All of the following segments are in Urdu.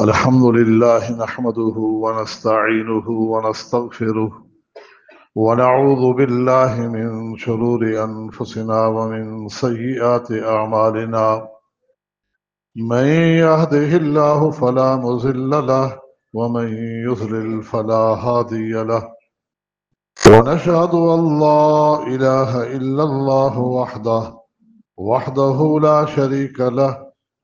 الحمد لله نحمده ونستعينه ونستغفره ونعوذ بالله من شرور أنفسنا ومن سيئات أعمالنا من يهده الله فلا مزل له ومن يذلل فلا هادي له ونشهد أن لا إله إلا الله وحده وحده لا شريك له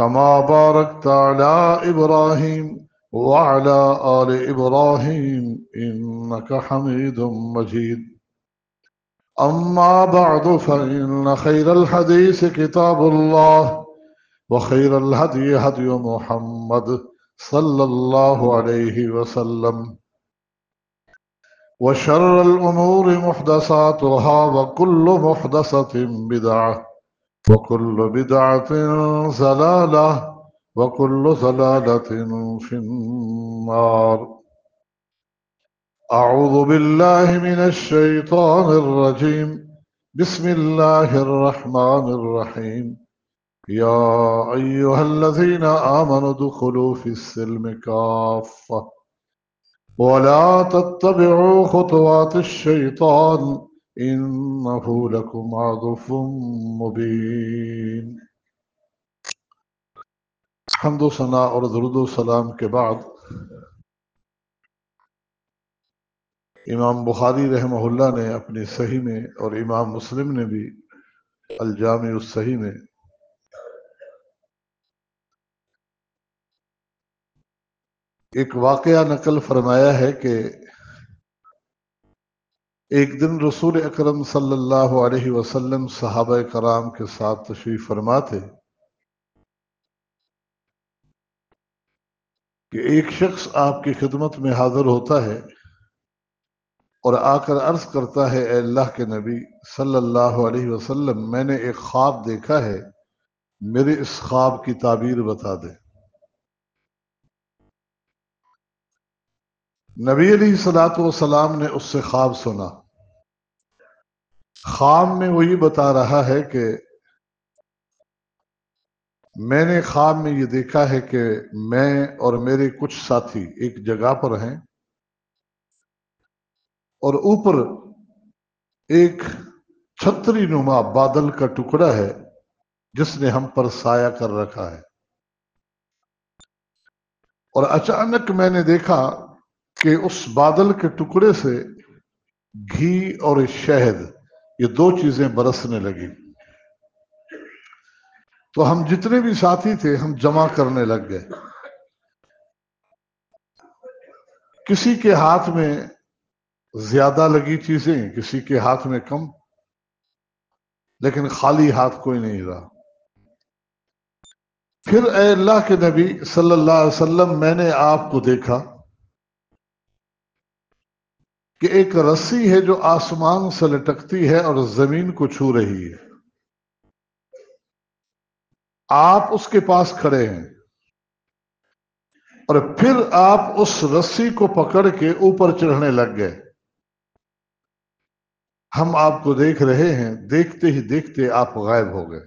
كما باركت على إبراهيم وعلى آل إبراهيم إنك حميد مجيد. أما بعد فإن خير الحديث كتاب الله وخير الهدي هدي محمد صلى الله عليه وسلم. وشر الأمور محدثاتها وكل محدثة بدعة. وكل بدعة زلالة وكل زلالة في النار. أعوذ بالله من الشيطان الرجيم. بسم الله الرحمن الرحيم. يا أيها الذين آمنوا دخلوا في السلم كافة. ولا تتبعوا خطوات الشيطان. إنه لكم عضف مبين. حمد و ثناء اور درود و سلام کے بعد امام بخاری رحمہ اللہ نے اپنی صحیح میں اور امام مسلم نے بھی الجامع الصحیح میں ایک واقعہ نقل فرمایا ہے کہ ایک دن رسول اکرم صلی اللہ علیہ وسلم صحابہ کرام کے ساتھ تشریف فرما تھے کہ ایک شخص آپ کی خدمت میں حاضر ہوتا ہے اور آ کر عرض کرتا ہے، اے اللہ کے نبی صلی اللہ علیہ وسلم، میں نے ایک خواب دیکھا ہے، میرے اس خواب کی تعبیر بتا دیں۔ نبی علیہ سلاۃ وسلام نے اس سے خواب سنا۔ خواب میں وہی بتا رہا ہے کہ میں نے خواب میں یہ دیکھا ہے کہ میں اور میرے کچھ ساتھی ایک جگہ پر ہیں اور اوپر ایک چھتری نما بادل کا ٹکڑا ہے جس نے ہم پر سایہ کر رکھا ہے۔ اور اچانک میں نے دیکھا کہ اس بادل کے ٹکڑے سے گھی اور شہد یہ دو چیزیں برسنے لگی تو ہم جتنے بھی ساتھی تھے، ہم جمع کرنے لگ گئے۔ کسی کے ہاتھ میں زیادہ لگی چیزیں، کسی کے ہاتھ میں کم، لیکن خالی ہاتھ کوئی نہیں رہا۔ پھر اے اللہ کے نبی صلی اللہ علیہ وسلم، میں نے آپ کو دیکھا۔ کہ ایک رسی ہے جو آسمان سے لٹکتی ہے اور زمین کو چھو رہی ہے۔ آپ اس کے پاس کھڑے ہیں۔ اور پھر آپ اس رسی کو پکڑ کے اوپر چڑھنے لگ گئے۔ ہم آپ کو دیکھ رہے ہیں۔ دیکھتے ہی دیکھتے آپ غائب ہو گئے۔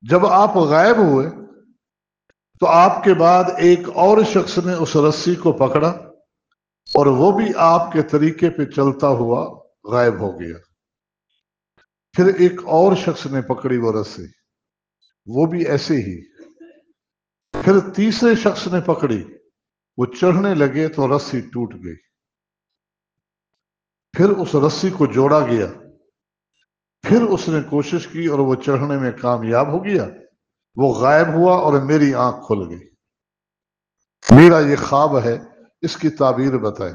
جب آپ غائب ہوئے تو آپ کے بعد ایک اور شخص نے اس رسی کو پکڑا۔ اور وہ بھی آپ کے طریقے پہ چلتا ہوا غائب ہو گیا۔ پھر ایک اور شخص نے پکڑی وہ رسی۔ وہ بھی ایسے ہی۔ پھر تیسرے شخص نے پکڑی۔ وہ چڑھنے لگے تو رسی ٹوٹ گئی۔ پھر اس رسی کو جوڑا گیا۔ پھر اس نے کوشش کی اور وہ چڑھنے میں کامیاب ہو گیا۔ وہ غائب ہوا اور میری آنکھ کھل گئی۔ میرا یہ خواب ہے اس کی تعبیر بتائیں۔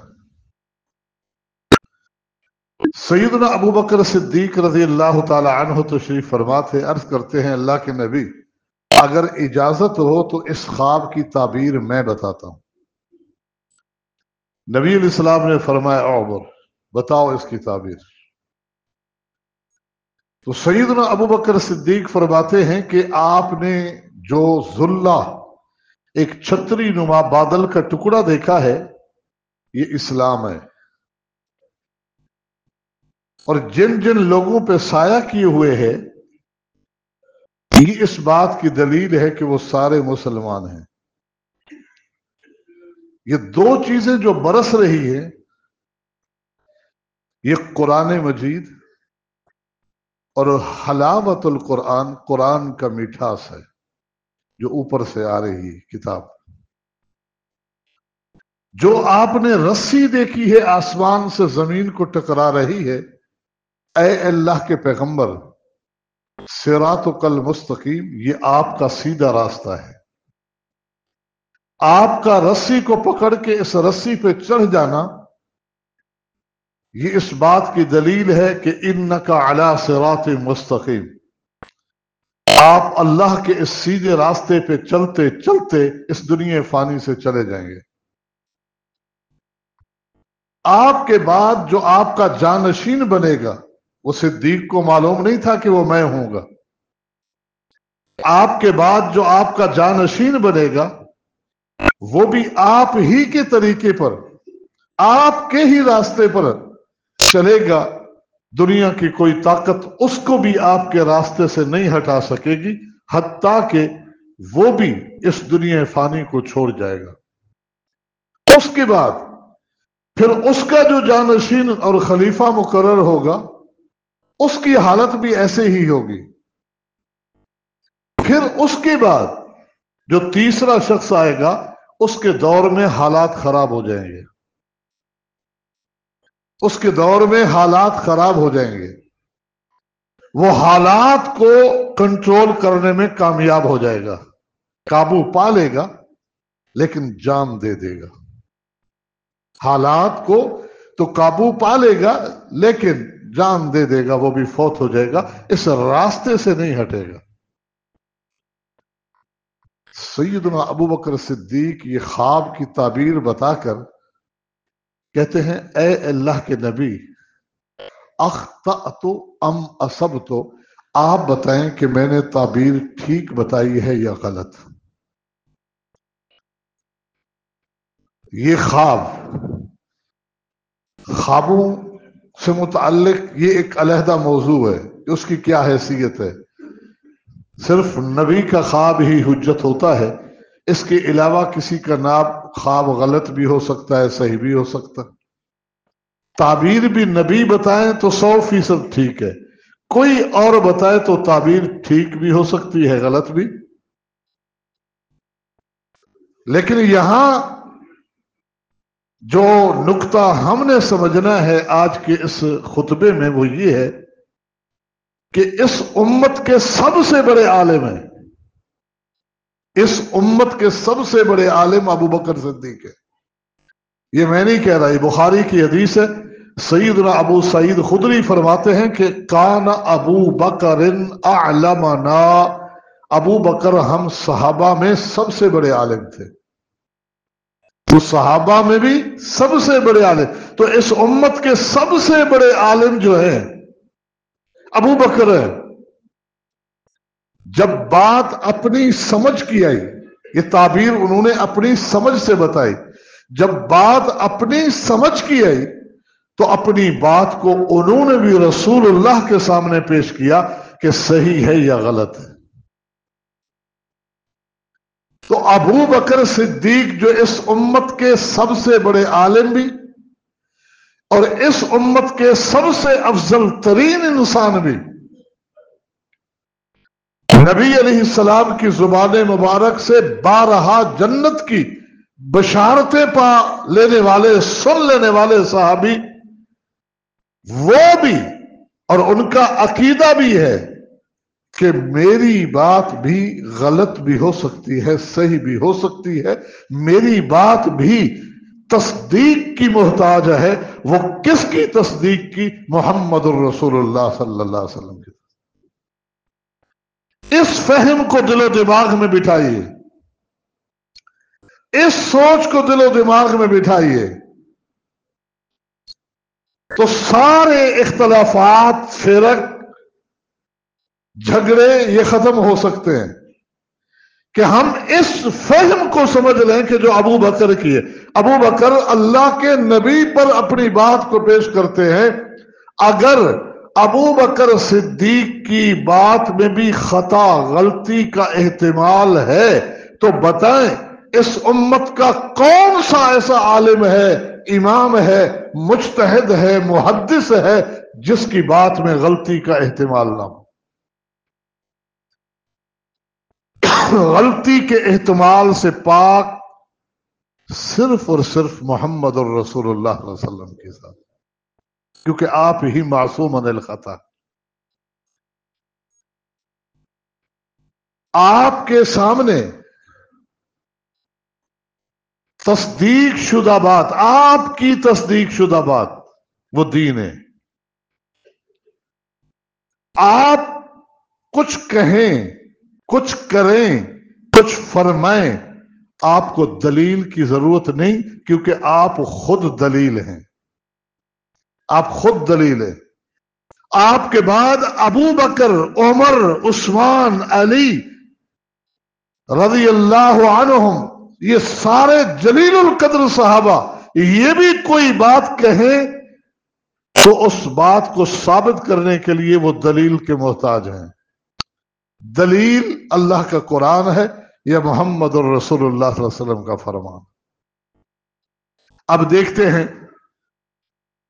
سیدنا ابو بکر صدیق رضی اللہ تعالی عنہ تشریف فرماتے عرض کرتے ہیں، اللہ کے نبی، اگر اجازت ہو تو اس خواب کی تعبیر میں بتاتا ہوں۔ نبی علیہ السلام نے فرمایا عمر، بتاؤ اس کی تعبیر۔ تو سیدنا ابو بکر صدیق فرماتے ہیں کہ آپ نے جو ذلہ ایک چھتری نما بادل کا ٹکڑا دیکھا ہے، یہ اسلام ہے۔ اور جن جن لوگوں پہ سایہ کیے ہوئے ہیں یہ اس بات کی دلیل ہے کہ وہ سارے مسلمان ہیں۔ یہ دو چیزیں جو برس رہی ہیں، یہ قرآن مجید اور حلاوت القرآن، قرآن کا مٹھاس ہے۔ جو اوپر سے آ رہی کتاب۔ جو آپ نے رسی دیکھی ہے آسمان سے زمین کو ٹکرا رہی ہے، اے اللہ کے پیغمبر سیرات و کل مستقیم یہ آپ کا سیدھا راستہ ہے۔ آپ کا رسی کو پکڑ کے اس رسی پہ چڑھ جانا، یہ اس بات کی دلیل ہے کہ ان کا اعلی سرات مستقیم۔ آپ اللہ کے اس سیدھے راستے پہ چلتے چلتے اس دنیا فانی سے چلے جائیں گے۔ آپ کے بعد جو آپ کا جانشین بنے گا، وہ صدیق کو معلوم نہیں تھا کہ وہ میں ہوں گا۔ آپ کے بعد جو آپ کا جانشین بنے گا، وہ بھی آپ ہی کے طریقے پر، آپ کے ہی راستے پر چلے گا۔ دنیا کی کوئی طاقت اس کو بھی آپ کے راستے سے نہیں ہٹا سکے گی، حتیٰ کہ وہ بھی اس دنیا فانی کو چھوڑ جائے گا۔ اس کے بعد پھر اس کا جو جانشین اور خلیفہ مقرر ہوگا، اس کی حالت بھی ایسے ہی ہوگی۔ پھر اس کے بعد جو تیسرا شخص آئے گا، اس کے دور میں حالات خراب ہو جائیں گے۔ اس کے دور میں حالات خراب ہو جائیں گے۔ وہ حالات کو کنٹرول کرنے میں کامیاب ہو جائے گا۔ قابو پا لے گا، لیکن جان دے دے گا۔ حالات کو تو قابو پا لے گا، لیکن جان دے دے گا، وہ بھی فوت ہو جائے گا۔ اس راستے سے نہیں ہٹے گا۔ سیدنا ابو بکر صدیق یہ خواب کی تعبیر بتا کر کہتے ہیں، اے اللہ کے نبی اخت ام اسب تو آپ بتائیں کہ میں نے تعبیر ٹھیک بتائی ہے یا غلط؟ یہ خواب، خوابوں سے متعلق یہ ایک علیحدہ موضوع ہے، اس کی کیا حیثیت ہے؟ صرف نبی کا خواب ہی حجت ہوتا ہے، اس کے علاوہ کسی کا نام خواب غلط بھی ہو سکتا ہے، صحیح بھی ہو سکتا۔ تعبیر بھی نبی بتائیں تو سو فیصد ٹھیک ہے۔ کوئی اور بتائے تو تعبیر ٹھیک بھی ہو سکتی ہے، غلط بھی۔ لیکن یہاں جو نقطہ ہم نے سمجھنا ہے آج کے اس خطبے میں وہ یہ ہے کہ اس امت کے سب سے بڑے عالم ہیں۔ اس امت کے سب سے بڑے عالم ابو بکر صدیق ہے یہ میں نہیں کہہ رہا، یہ بخاری کی حدیث ہے۔ سیدنا ابو سعید خدری فرماتے ہیں کہ کان ابو بکر اعلمنا۔ ابو بکر ہم صحابہ میں سب سے بڑے عالم تھے۔ تو صحابہ میں بھی سب سے بڑے عالم۔ تو اس امت کے سب سے بڑے عالم جو ہیں، ابو بکر ہے جب بات اپنی سمجھ کی آئی، یہ تعبیر انہوں نے اپنی سمجھ سے بتائی۔ جب بات اپنی سمجھ کی آئی، تو اپنی بات کو انہوں نے بھی رسول اللہ کے سامنے پیش کیا کہ صحیح ہے یا غلط ہے۔ تو ابو بکر صدیق جو اس امت کے سب سے بڑے عالم بھی، اور اس امت کے سب سے افضل ترین انسان بھی نبی علیہ السلام کی زبان مبارک سے بارہا جنت کی بشارتیں پا لینے والے، سن لینے والے صحابی، وہ بھی اور ان کا عقیدہ بھی ہے کہ میری بات بھی غلط بھی ہو سکتی ہے، صحیح بھی ہو سکتی ہے۔ میری بات بھی تصدیق کی محتاج ہے۔ وہ کس کی تصدیق کی؟ محمد الرسول اللہ صلی اللہ علیہ وسلم کی۔ اس فہم کو دل و دماغ میں بٹھائیے۔ اس سوچ کو دل و دماغ میں بٹھائیے۔ تو سارے اختلافات، فرق، جھگڑے یہ ختم ہو سکتے ہیں۔ کہ ہم اس فہم کو سمجھ لیں کہ جو ابو بکر کی ہے۔ ابو بکر اللہ کے نبی پر اپنی بات کو پیش کرتے ہیں۔ اگر ابو بکر صدیق کی بات میں بھی خطا غلطی کا احتمال ہے تو بتائیں اس امت کا کون سا ایسا عالم ہے، امام ہے، مجتہد ہے، محدث ہے جس کی بات میں غلطی کا احتمال نہ ہو۔ غلطی کے احتمال سے پاک صرف اور صرف محمد الرسول اللہ علیہ وسلم کے ساتھ۔ کیونکہ آپ ہی معصوم الخطا۔ آپ کے سامنے تصدیق شدہ بات، آپ کی تصدیق شدہ بات، وہ دین ہے۔ آپ کچھ کہیں، کچھ کریں، کچھ فرمائیں، آپ کو دلیل کی ضرورت نہیں کیونکہ آپ خود دلیل ہیں۔ آپ خود دلیل ہیں۔ آپ کے بعد ابو بکر، عمر، عثمان، علی رضی اللہ عنہم، یہ سارے جلیل القدر صحابہ، یہ بھی کوئی بات کہیں تو اس بات کو ثابت کرنے کے لیے وہ دلیل کے محتاج ہیں۔ دلیل اللہ کا قرآن ہے یا محمد الرسول اللہ صلی اللہ علیہ وسلم کا فرمان۔ اب دیکھتے ہیں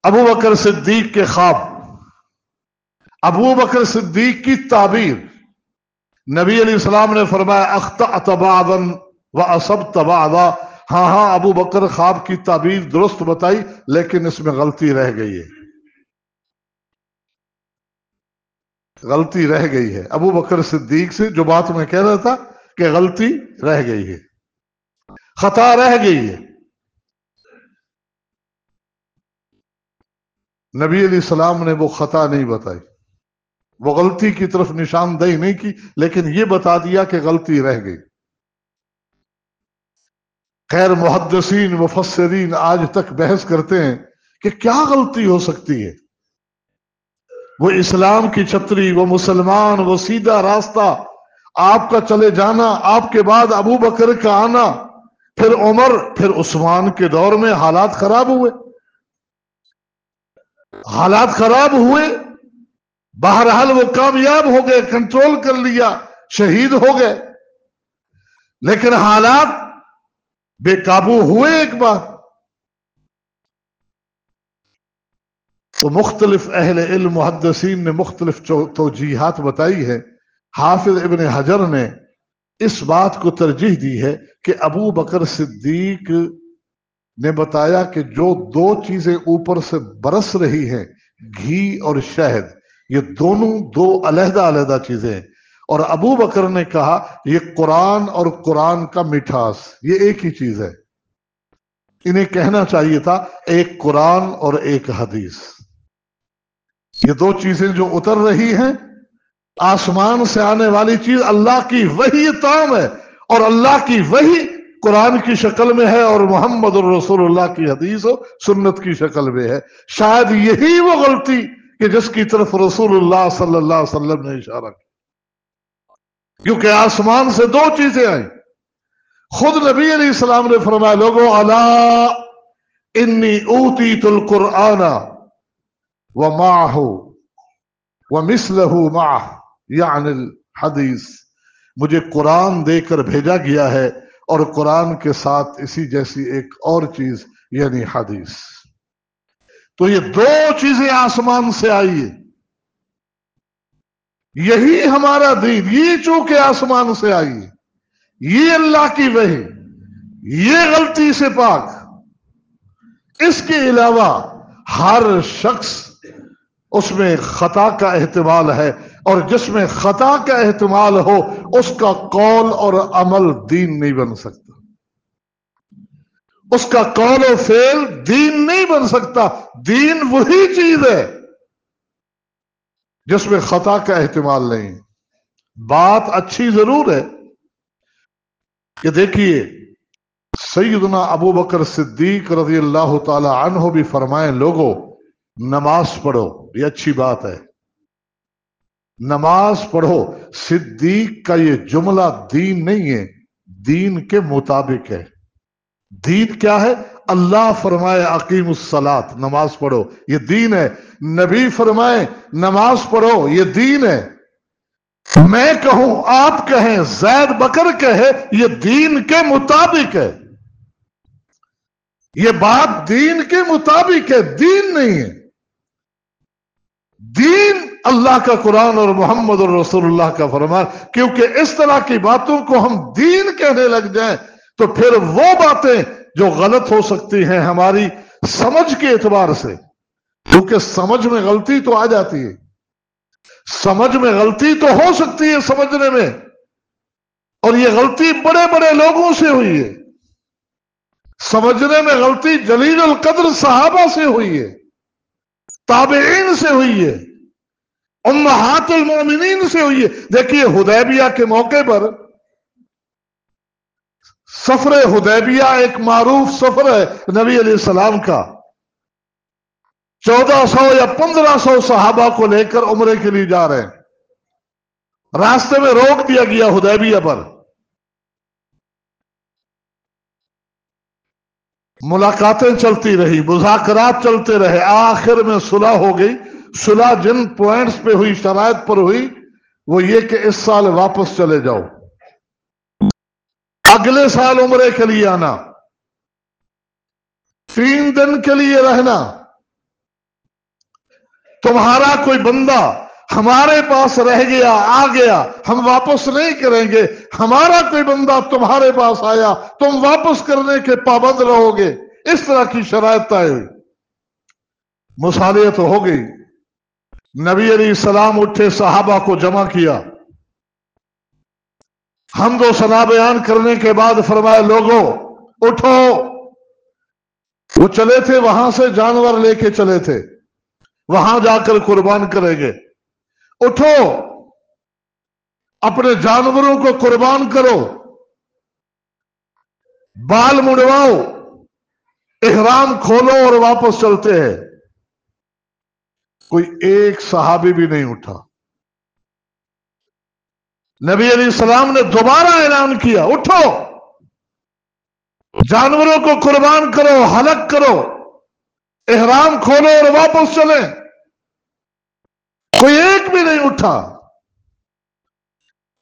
ابو بکر صدیق کے خواب، ابو بکر صدیق کی تعبیر۔ نبی علیہ السلام نے فرمایا اخت اتبادن وہ اسب تباہ ہاں ہاں ابو بکر خواب کی تعبیر درست بتائی، لیکن اس میں غلطی رہ گئی ہے۔ غلطی رہ گئی ہے۔ ابو بکر صدیق سے جو بات میں کہہ رہا تھا کہ غلطی رہ گئی ہے۔ خطا رہ گئی ہے۔ نبی علیہ السلام نے وہ خطا نہیں بتائی۔ وہ غلطی کی طرف نشاندہی نہیں کی، لیکن یہ بتا دیا کہ غلطی رہ گئی۔ خیر محدثین، مفسرین آج تک بحث کرتے ہیں کہ کیا غلطی ہو سکتی ہے۔ وہ اسلام کی چھتری، وہ مسلمان، وہ سیدھا راستہ، آپ کا چلے جانا، آپ کے بعد ابو بکر کا آنا، پھر عمر، پھر عثمان کے دور میں حالات خراب ہوئے۔ حالات خراب ہوئے، بہرحال وہ کامیاب ہو گئے، کنٹرول کر لیا، شہید ہو گئے۔ لیکن حالات بے قابو ہوئے ایک بار۔ تو مختلف اہل علم، محدثین نے مختلف توجیحات بتائی ہے حافظ ابن حجر نے اس بات کو ترجیح دی ہے کہ ابو بکر صدیق نے بتایا کہ جو دو چیزیں اوپر سے برس رہی ہیں، گھی اور شہد، یہ دونوں دو علیحدہ علیحدہ چیزیں ہیں۔ اور ابو بکر نے کہا، یہ قرآن اور قرآن کا مٹھاس، یہ ایک ہی چیز ہے۔ انہیں کہنا چاہیے تھا، ایک قرآن اور ایک حدیث۔ یہ دو چیزیں جو اتر رہی ہیں، آسمان سے آنے والی چیز اللہ کی وہی تام ہے اور اللہ کی وہی قرآن کی شکل میں ہے اور محمد الرسول اللہ کی حدیث و سنت کی شکل میں ہے۔ شاید یہی وہ غلطی کہ جس کی طرف رسول اللہ صلی اللہ علیہ وسلم نے اشارہ کیا۔ کیونکہ آسمان سے دو چیزیں آئیں۔ خود نبی علیہ السلام نے فرمایا، لوگوں اللہ انی اوتی تل قرآن و ماہ و مسلح ماہ یعنی حدیث مجھے قرآن دے کر بھیجا گیا ہے اور قرآن کے ساتھ اسی جیسی ایک اور چیز یعنی حدیث۔ تو یہ دو چیزیں آسمان سے آئی یہی ہمارا دین، یہ چونکہ آسمان سے آئی یہ اللہ کی وہی یہ غلطی سے پاک۔ اس کے علاوہ ہر شخص اس میں خطا کا احتمال ہے۔ اور جس میں خطا کا احتمال ہو، اس کا قول اور عمل دین نہیں بن سکتا۔ اس کا قول و فیل دین نہیں بن سکتا۔ دین وہی چیز ہے جس میں خطا کا احتمال نہیں۔ بات اچھی ضرور ہے کہ دیکھیے، سیدنا ابو بکر صدیق رضی اللہ تعالی عنہ بھی فرمائیں لوگوں نماز پڑھو، یہ اچھی بات ہے۔ نماز پڑھو، صدیق کا یہ جملہ دین نہیں ہے، دین کے مطابق ہے۔ دین کیا ہے؟ اللہ فرمائے عقیم السلات نماز پڑھو، یہ دین ہے۔ نبی فرمائے نماز پڑھو، یہ دین ہے۔ میں کہوں، آپ کہیں، زید بکر کہے، یہ دین کے مطابق ہے۔ یہ بات دین کے مطابق ہے، دین نہیں ہے۔ دین اللہ کا قرآن اور محمد اور رسول اللہ کا فرمان، کیونکہ اس طرح کی باتوں کو ہم دین کہنے لگ جائیں، تو پھر وہ باتیں جو غلط ہو سکتی ہیں ہماری سمجھ کے اعتبار سے۔ کیونکہ سمجھ میں غلطی تو آ جاتی ہے۔ سمجھ میں غلطی تو ہو سکتی ہے سمجھنے میں، اور یہ غلطی بڑے بڑے لوگوں سے ہوئی ہے۔ سمجھنے میں غلطی جلیل القدر صحابہ سے ہوئی ہے، تابعین سے ہوئی ہے۔ امہات المومنین سے ہوئی ہے۔ دیکھیے ہدیبیہ کے موقع پر سفر ہدیبیہ ایک معروف سفر ہے نبی علیہ السلام کا۔ چودہ سو یا پندرہ سو صحابہ کو لے کر عمرے کے لیے جا رہے ہیں۔ راستے میں روک دیا گیا ہدیبیہ پر۔ ملاقاتیں چلتی رہی، مذاکرات چلتے رہے، آخر میں صلح ہو گئی۔ صلح جن پوائنٹس پہ ہوئی، شرائط پر ہوئی، وہ یہ کہ اس سال واپس چلے جاؤ۔ اگلے سال عمرے کے لیے آنا۔ تین دن کے لیے رہنا۔ تمہارا کوئی بندہ ہمارے پاس رہ گیا، آ گیا، ہم واپس نہیں کریں گے۔ ہمارا کوئی بندہ تمہارے پاس آیا، تم واپس کرنے کے پابند رہو گے۔ اس طرح کی شرائط طے ہوئی۔ مسالیت ہو گئی۔ نبی علیہ السلام اٹھے، صحابہ کو جمع کیا۔ ہم دو سنا بیان کرنے کے بعد فرمایا لوگوں اٹھو۔ وہ چلے تھے، وہاں سے جانور لے کے چلے تھے۔ وہاں جا کر قربان کریں گے اٹھو۔ اپنے جانوروں کو قربان کرو۔ بال مڑواؤ۔ احرام کھولو اور واپس چلتے ہیں۔ کوئی ایک صحابی بھی نہیں اٹھا۔ نبی علیہ السلام نے دوبارہ اعلان کیا، اٹھو۔ جانوروں کو قربان کرو، حلق کرو، احرام کھولو اور واپس چلیں کوئی ایک بھی نہیں اٹھا۔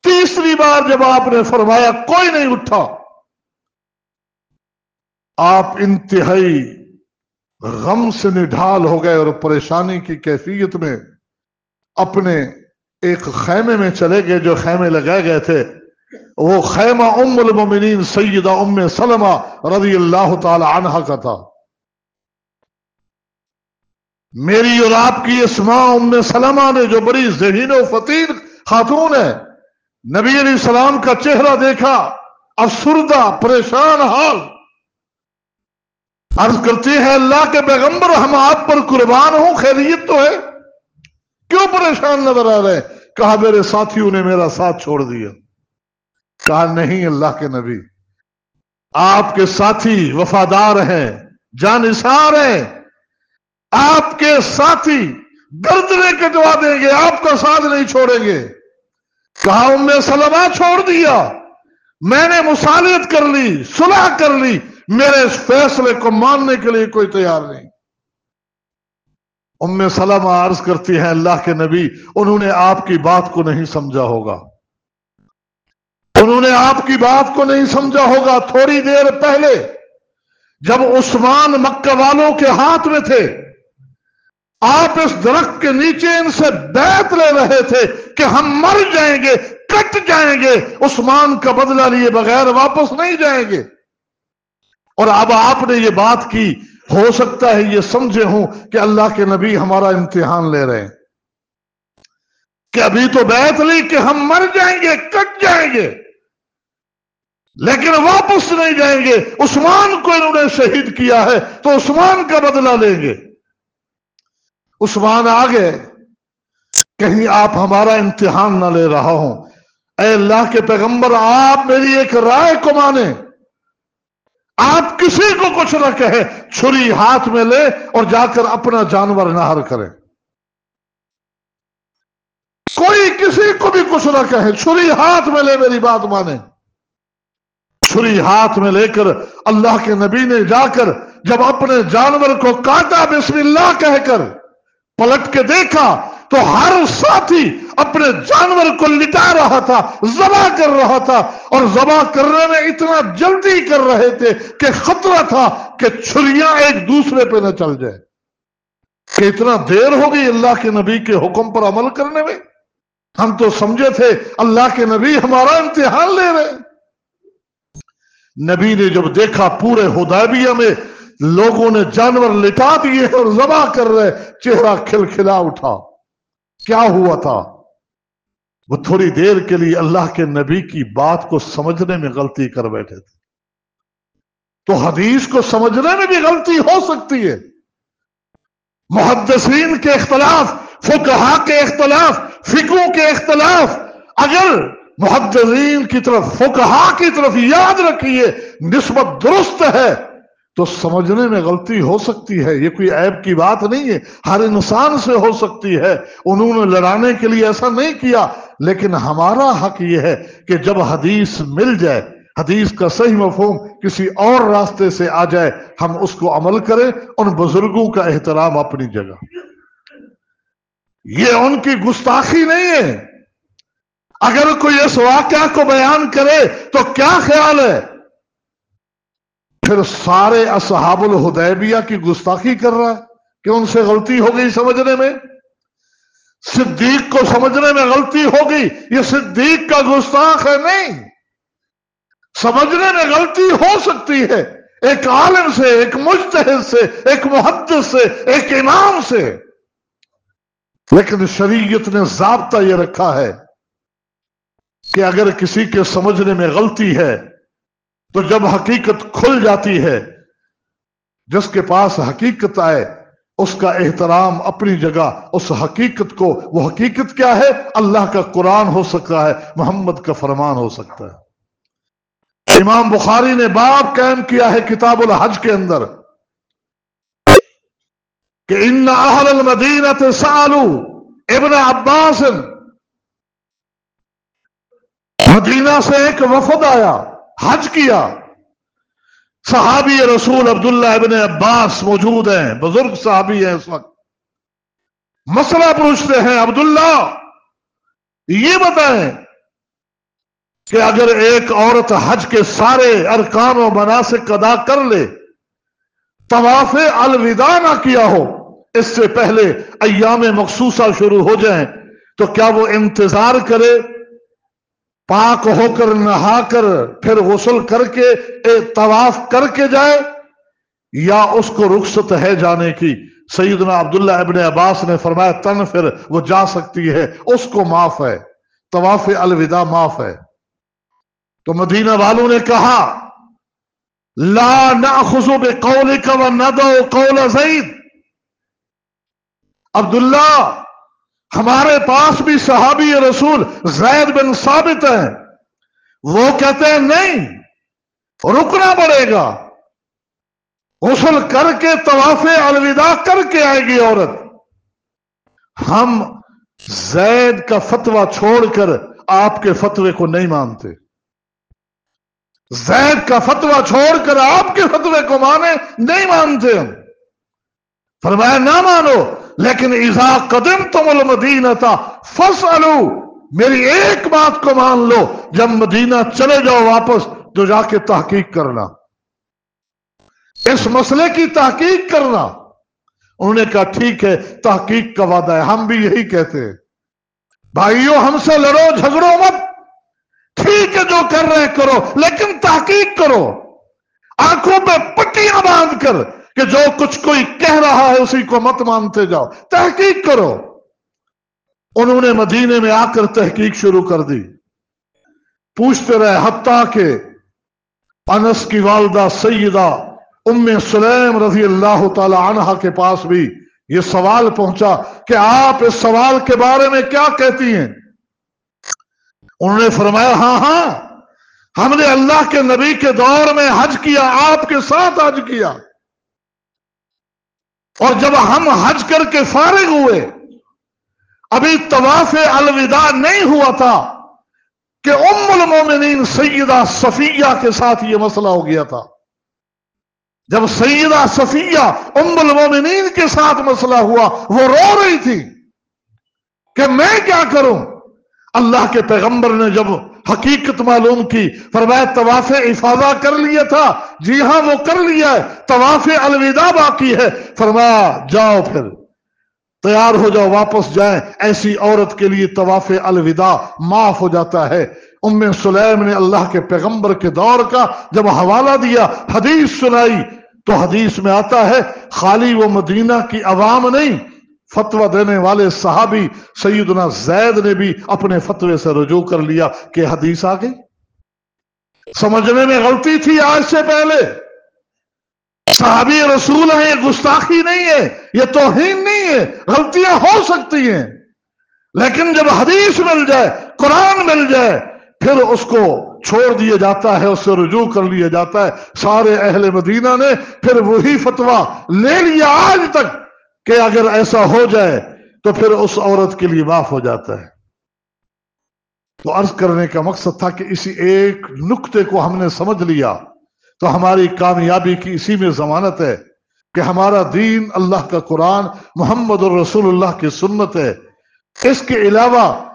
تیسری بار جب آپ نے فرمایا، کوئی نہیں اٹھا۔ آپ انتہائی غم سے نڈھال ہو گئے اور پریشانی کی کیفیت میں اپنے ایک خیمے میں چلے گئے، جو خیمے لگائے گئے تھے۔ وہ خیمہ ام المومنین سیدہ ام سلمہ رضی اللہ تعالی عنہ کا تھا۔ میری اور آپ کی اسماء ام سلمہ نے جو بڑی ذہین و فطیر خاتون ہے، نبی علیہ السلام کا چہرہ دیکھا، افسردہ، پریشان حال۔ عرض کرتی ہے اللہ کے پیغمبر، ہم آپ پر قربان ہوں، خیریت تو ہے؟ کیوں پریشان نظر آ رہے کہا، میرے ساتھیوں نے میرا ساتھ چھوڑ دیا۔ کہا، نہیں، اللہ کے نبی۔ آپ کے ساتھی وفادار ہیں جانسار ہیں۔ آپ کے ساتھی گردنے کٹوا دیں گے، آپ کا ساتھ نہیں چھوڑیں گے۔ کہا، ام نے سلما چھوڑ دیا۔ میں نے مسالت کر لی، صلح کر لی۔ میرے اس فیصلے کو ماننے کے لیے کوئی تیار نہیں۔ ام سلمہ عرض کرتی ہیں، اللہ کے نبی، انہوں نے آپ کی بات کو نہیں سمجھا ہوگا۔ انہوں نے آپ کی بات کو نہیں سمجھا ہوگا۔ تھوڑی دیر پہلے جب عثمان مکہ والوں کے ہاتھ میں تھے، آپ اس درخت کے نیچے ان سے بیت لے رہے تھے کہ ہم مر جائیں گے، کٹ جائیں گے، عثمان کا بدلہ لیے بغیر واپس نہیں جائیں گے۔ اور اب آپ نے یہ بات کی، ہو سکتا ہے یہ سمجھے ہوں کہ اللہ کے نبی ہمارا امتحان لے رہے ہیں۔ کہ ابھی تو بیت لی کہ ہم مر جائیں گے، کٹ جائیں گے۔ لیکن واپس نہیں جائیں گے۔ عثمان کو انہوں نے شہید کیا ہے تو عثمان کا بدلہ لیں گے۔ عثمان آ گئے کہیں آپ ہمارا امتحان نہ لے رہا ہوں۔ اے اللہ کے پیغمبر، آپ میری ایک رائے کو مانے آپ کسی کو کچھ نہ کہے، چھری ہاتھ میں لے اور جا کر اپنا جانور نہر کرے۔ کوئی کسی کو بھی کچھ نہ کہے، چھری ہاتھ میں لے میری بات مانے۔ چھری ہاتھ میں لے کر اللہ کے نبی نے جا کر جب اپنے جانور کو کاٹا، بسم اللہ کہہ کر پلٹ کے دیکھا تو ہر ساتھی اپنے جانور کو لٹا رہا تھا زبا کر رہا تھا۔ اور زبا کرنے میں اتنا جلدی کر رہے تھے کہ خطرہ تھا کہ چھریاں ایک دوسرے پہ نہ چل جائے کہ اتنا دیر ہو گئی اللہ کے نبی کے حکم پر عمل کرنے میں۔ ہم تو سمجھے تھے، اللہ کے نبی ہمارا امتحان لے رہے نبی نے جب دیکھا پورے ہدایبیہ میں لوگوں نے جانور لٹا دیے اور زبا کر رہے، چہرہ کھل کھلا اٹھا۔ کیا ہوا تھا؟ وہ تھوڑی دیر کے لیے اللہ کے نبی کی بات کو سمجھنے میں غلطی کر بیٹھے تھے۔ تو حدیث کو سمجھنے میں بھی غلطی ہو سکتی ہے۔ محدثین کے اختلاف فقہا کے اختلاف فکو کے اختلاف۔ اگر محدثین کی طرف فقہا کی طرف یاد رکھیے، نسبت درست ہے۔ تو سمجھنے میں غلطی ہو سکتی ہے۔ یہ کوئی عیب کی بات نہیں ہے۔ ہر انسان سے ہو سکتی ہے۔ انہوں نے لڑانے کے لیے ایسا نہیں کیا۔ لیکن ہمارا حق یہ ہے کہ جب حدیث مل جائے، حدیث کا صحیح مفہوم کسی اور راستے سے آ جائے، ہم اس کو عمل کریں، ان بزرگوں کا احترام اپنی جگہ۔ یہ ان کی گستاخی نہیں ہے۔ اگر کوئی اس واقعہ کو بیان کرے تو کیا خیال ہے؟ پھر سارے اصحاب الحدیبیہ کی گستاخی کر رہا ہے کہ ان سے غلطی ہو گئی سمجھنے میں؟ صدیق کو سمجھنے میں غلطی ہو گئی، یہ صدیق کا گستاخ ہے نہیں۔ سمجھنے میں غلطی ہو سکتی ہے، ایک عالم سے، ایک مجتہد سے، ایک محدث سے، ایک امام سے۔ لیکن شریعت نے ضابطہ یہ رکھا ہے کہ اگر کسی کے سمجھنے میں غلطی ہے تو جب حقیقت کھل جاتی ہے، جس کے پاس حقیقت آئے، اس کا احترام اپنی جگہ، اس حقیقت کو، وہ حقیقت کیا ہے؟ اللہ کا قرآن ہو سکتا ہے، محمد کا فرمان ہو سکتا ہے۔ امام بخاری نے باب قائم کیا ہے کتاب الحج کے اندر، کہ ان اہل المدینت سالو ابن عباس، مدینہ سے ایک وفد آیا۔ حج کیا۔ صحابی رسول عبداللہ ابن عباس موجود ہیں، بزرگ صحابی ہیں اس وقت۔ مسئلہ پوچھتے ہیں، عبداللہ، یہ بتائیں کہ اگر ایک عورت حج کے سارے ارکان و مناسک ادا کر لے، طواف الوداع نہ کیا ہو، اس سے پہلے ایام مخصوصہ شروع ہو جائیں، تو کیا وہ انتظار کرے؟ پاک ہو کر نہا کر پھر غسل کر کے طواف کر کے جائے یا اس کو رخصت ہے جانے کی؟ سیدنا عبداللہ ابن عباس نے فرمایا، تن پھر وہ جا سکتی ہے، اس کو معاف ہے، طواف الوداع معاف ہے۔ تو مدینہ والوں نے کہا، لا ناخذ بقولك وندع قول زید۔ عبداللہ ہمارے پاس بھی صحابی رسول زید بن ثابت ہیں۔ وہ کہتے ہیں نہیں، رکنا پڑے گا۔ غسل کر کے طواف الوداع کر کے آئے گی عورت۔ ہم زید کا فتوہ چھوڑ کر آپ کے فتوے کو نہیں مانتے۔ زید کا فتوہ چھوڑ کر آپ کے فتوے کو مانے نہیں مانتے ہم۔ فرمایا، نہ مانو۔ لیکن ایزا قدم تم المدینہ تھا میری ایک بات کو مان لو، جب مدینہ چلے جاؤ واپس، تو جا کے تحقیق کرنا۔ اس مسئلے کی تحقیق کرنا۔ انہوں نے کہا، ٹھیک ہے، تحقیق کا وعدہ ہے۔ ہم بھی یہی کہتے ہیں۔ بھائیو، ہم سے لڑو، جھگڑو مت۔ ٹھیک ہے، جو کر رہے کرو، لیکن تحقیق کرو۔ آنکھوں پہ پٹیاں باندھ کر۔ کہ جو کچھ کوئی کہہ رہا ہے اسی کو مت مانتے جاؤ۔ تحقیق کرو۔ انہوں نے مدینے میں آ کر تحقیق شروع کر دی۔ پوچھتے رہے، حتیٰ کہ انس کی والدہ سیدہ ام سلیم رضی اللہ تعالی عنہ کے پاس بھی یہ سوال پہنچا کہ آپ اس سوال کے بارے میں کیا کہتی ہیں؟ انہوں نے فرمایا ہاں ہاں ہم نے اللہ کے نبی کے دور میں حج کیا، آپ کے ساتھ حج کیا۔ اور جب ہم حج کر کے فارغ ہوئے، ابھی طواف الوداع نہیں ہوا تھا کہ ام المومنین سیدہ صفیہ کے ساتھ یہ مسئلہ ہو گیا تھا۔ جب سیدہ صفیہ ام المومنین کے ساتھ مسئلہ ہوا، وہ رو رہی تھی کہ میں کیا کروں؟ اللہ کے پیغمبر نے جب حقیقت معلوم کی، فرمایا طواف افادہ کر لیا تھا جی ہاں وہ کر لیا ہے، طواف الوداع باقی ہے۔ فرمایا، جاؤ پھر، تیار ہو جاؤ، واپس جائیں۔ ایسی عورت کے لیے طواف الوداع معاف ہو جاتا ہے۔ ام سلیم نے اللہ کے پیغمبر کے دور کا جب حوالہ دیا، حدیث سنائی، تو حدیث میں آتا ہے، خالی وہ مدینہ کی عوام نہیں فتوہ دینے والے صحابی سیدنا زید نے بھی اپنے فتوے سے رجوع کر لیا کہ حدیث آ گئی۔ سمجھنے میں غلطی تھی آج سے پہلے۔ صحابی رسول ہیں، گستاخی نہیں ہے، یہ توہین نہیں ہے، غلطیاں ہو سکتی ہیں۔ لیکن جب حدیث مل جائے، قرآن مل جائے، پھر اس کو چھوڑ دیا جاتا ہے، اس سے رجوع کر لیا جاتا ہے۔ سارے اہل مدینہ نے پھر وہی فتویٰ لے لیا آج تک۔ کہ اگر ایسا ہو جائے تو پھر اس عورت کے لیے معاف ہو جاتا ہے۔ تو عرض کرنے کا مقصد تھا کہ اسی ایک نقطے کو ہم نے سمجھ لیا۔ تو ہماری کامیابی کی اسی میں ضمانت ہے کہ ہمارا دین اللہ کا قرآن، محمد الرسول اللہ کی سنت ہے۔ اس کے علاوہ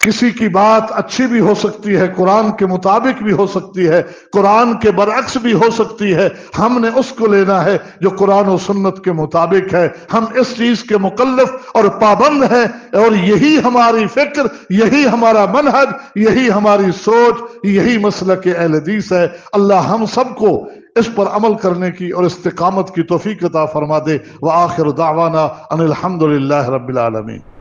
کسی کی بات اچھی بھی ہو سکتی ہے، قرآن کے مطابق بھی ہو سکتی ہے، قرآن کے برعکس بھی ہو سکتی ہے۔ ہم نے اس کو لینا ہے جو قرآن و سنت کے مطابق ہے۔ ہم اس چیز کے مکلف اور پابند ہیں اور یہی ہماری فکر، یہی ہمارا منحج یہی ہماری سوچ، یہی مسئلہ کے اہل حدیث ہے۔ اللہ ہم سب کو اس پر عمل کرنے کی اور استقامت کی توفیق عطا فرما دے۔ وآخر دعوانا ان الحمد رب العالمین۔